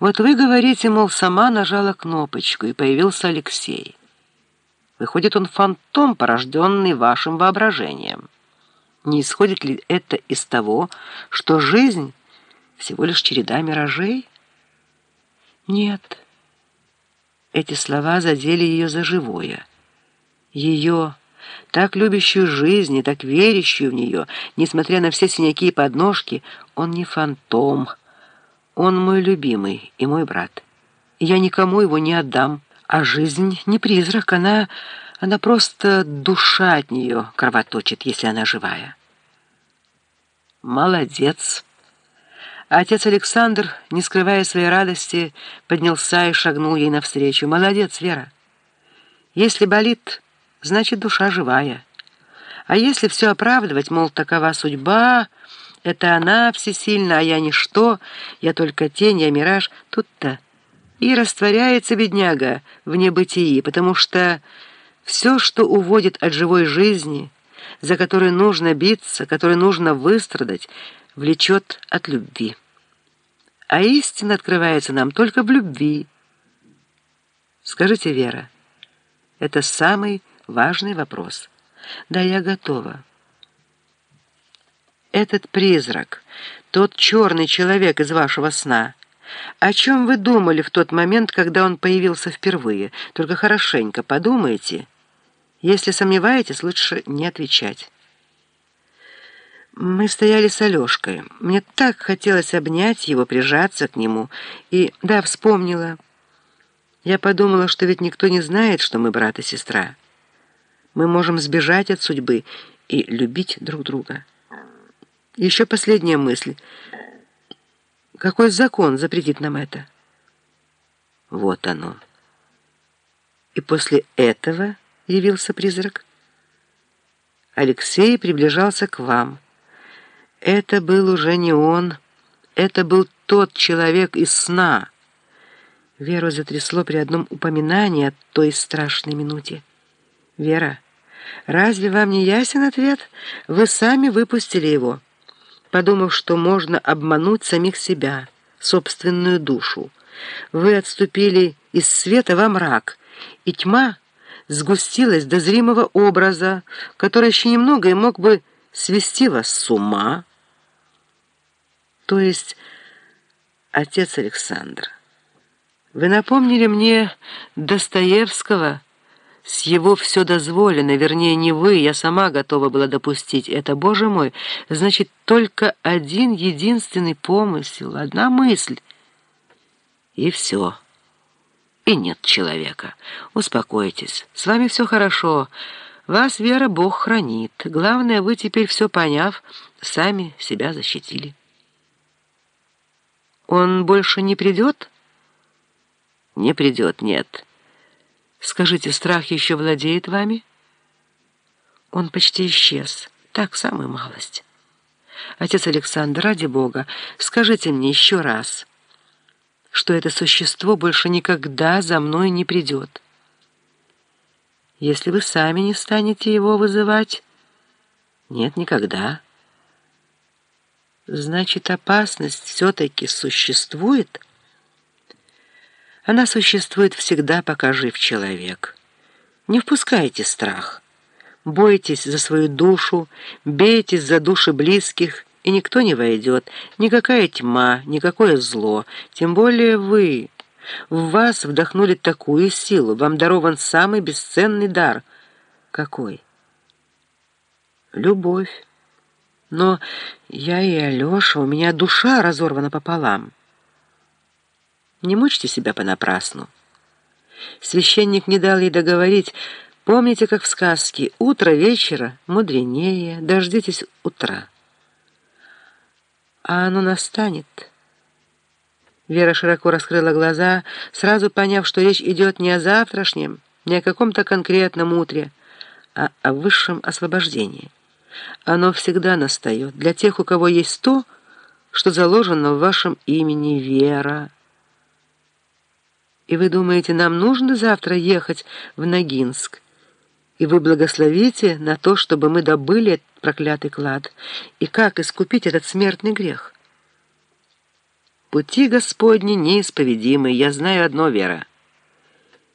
Вот вы говорите, мол, сама нажала кнопочку, и появился Алексей. Выходит, он фантом, порожденный вашим воображением. Не исходит ли это из того, что жизнь всего лишь череда миражей? Нет. Эти слова задели ее за живое. Ее, так любящую жизнь и так верящую в нее, несмотря на все синяки и подножки, он не фантом, он мой любимый и мой брат. Я никому его не отдам. А жизнь не призрак, она... Она просто душа от нее кровоточит, если она живая. Молодец. Отец Александр, не скрывая своей радости, поднялся и шагнул ей навстречу. Молодец, Вера. Если болит, значит, душа живая. А если все оправдывать, мол, такова судьба... Это она всесильна, а я ничто, я только тень, я мираж. Тут-то и растворяется бедняга в небытии, потому что все, что уводит от живой жизни, за которой нужно биться, которой нужно выстрадать, влечет от любви. А истина открывается нам только в любви. Скажите, Вера, это самый важный вопрос. Да, я готова этот призрак, тот черный человек из вашего сна, о чем вы думали в тот момент, когда он появился впервые? Только хорошенько подумайте. Если сомневаетесь, лучше не отвечать. Мы стояли с Алешкой. Мне так хотелось обнять его, прижаться к нему. И, да, вспомнила. Я подумала, что ведь никто не знает, что мы брат и сестра. Мы можем сбежать от судьбы и любить друг друга. Еще последняя мысль. Какой закон запретит нам это? Вот оно. И после этого явился призрак. Алексей приближался к вам. Это был уже не он, это был тот человек из сна. Веру затрясло при одном упоминании о той страшной минуте. «Вера, разве вам не ясен ответ? Вы сами выпустили его» подумав, что можно обмануть самих себя, собственную душу. Вы отступили из света во мрак, и тьма сгустилась до зримого образа, который еще немного и мог бы свести вас с ума. То есть, отец Александр, вы напомнили мне Достоевского, с его все дозволено, вернее, не вы, я сама готова была допустить это, Боже мой, значит, только один единственный помысел, одна мысль, и все. И нет человека. Успокойтесь, с вами все хорошо, вас, Вера, Бог хранит. Главное, вы теперь все поняв, сами себя защитили. Он больше не придет? Не придет, нет. Скажите, страх еще владеет вами? Он почти исчез. Так, самую малость. Отец Александр, ради Бога, скажите мне еще раз, что это существо больше никогда за мной не придет. Если вы сами не станете его вызывать... Нет, никогда. Значит, опасность все-таки существует? Она существует всегда, пока жив человек. Не впускайте страх. Бойтесь за свою душу, бейтесь за души близких, и никто не войдет, никакая тьма, никакое зло, тем более вы. В вас вдохнули такую силу, вам дарован самый бесценный дар. Какой? Любовь. Но я и Алеша, у меня душа разорвана пополам. Не мучьте себя понапрасну. Священник не дал ей договорить. Помните, как в сказке, утро вечера мудренее, дождитесь утра. А оно настанет. Вера широко раскрыла глаза, сразу поняв, что речь идет не о завтрашнем, не о каком-то конкретном утре, а о высшем освобождении. Оно всегда настает для тех, у кого есть то, что заложено в вашем имени Вера. И вы думаете, нам нужно завтра ехать в Ногинск? И вы благословите на то, чтобы мы добыли этот проклятый клад? И как искупить этот смертный грех?» Пути Господни неисповедимы, я знаю одно, Вера.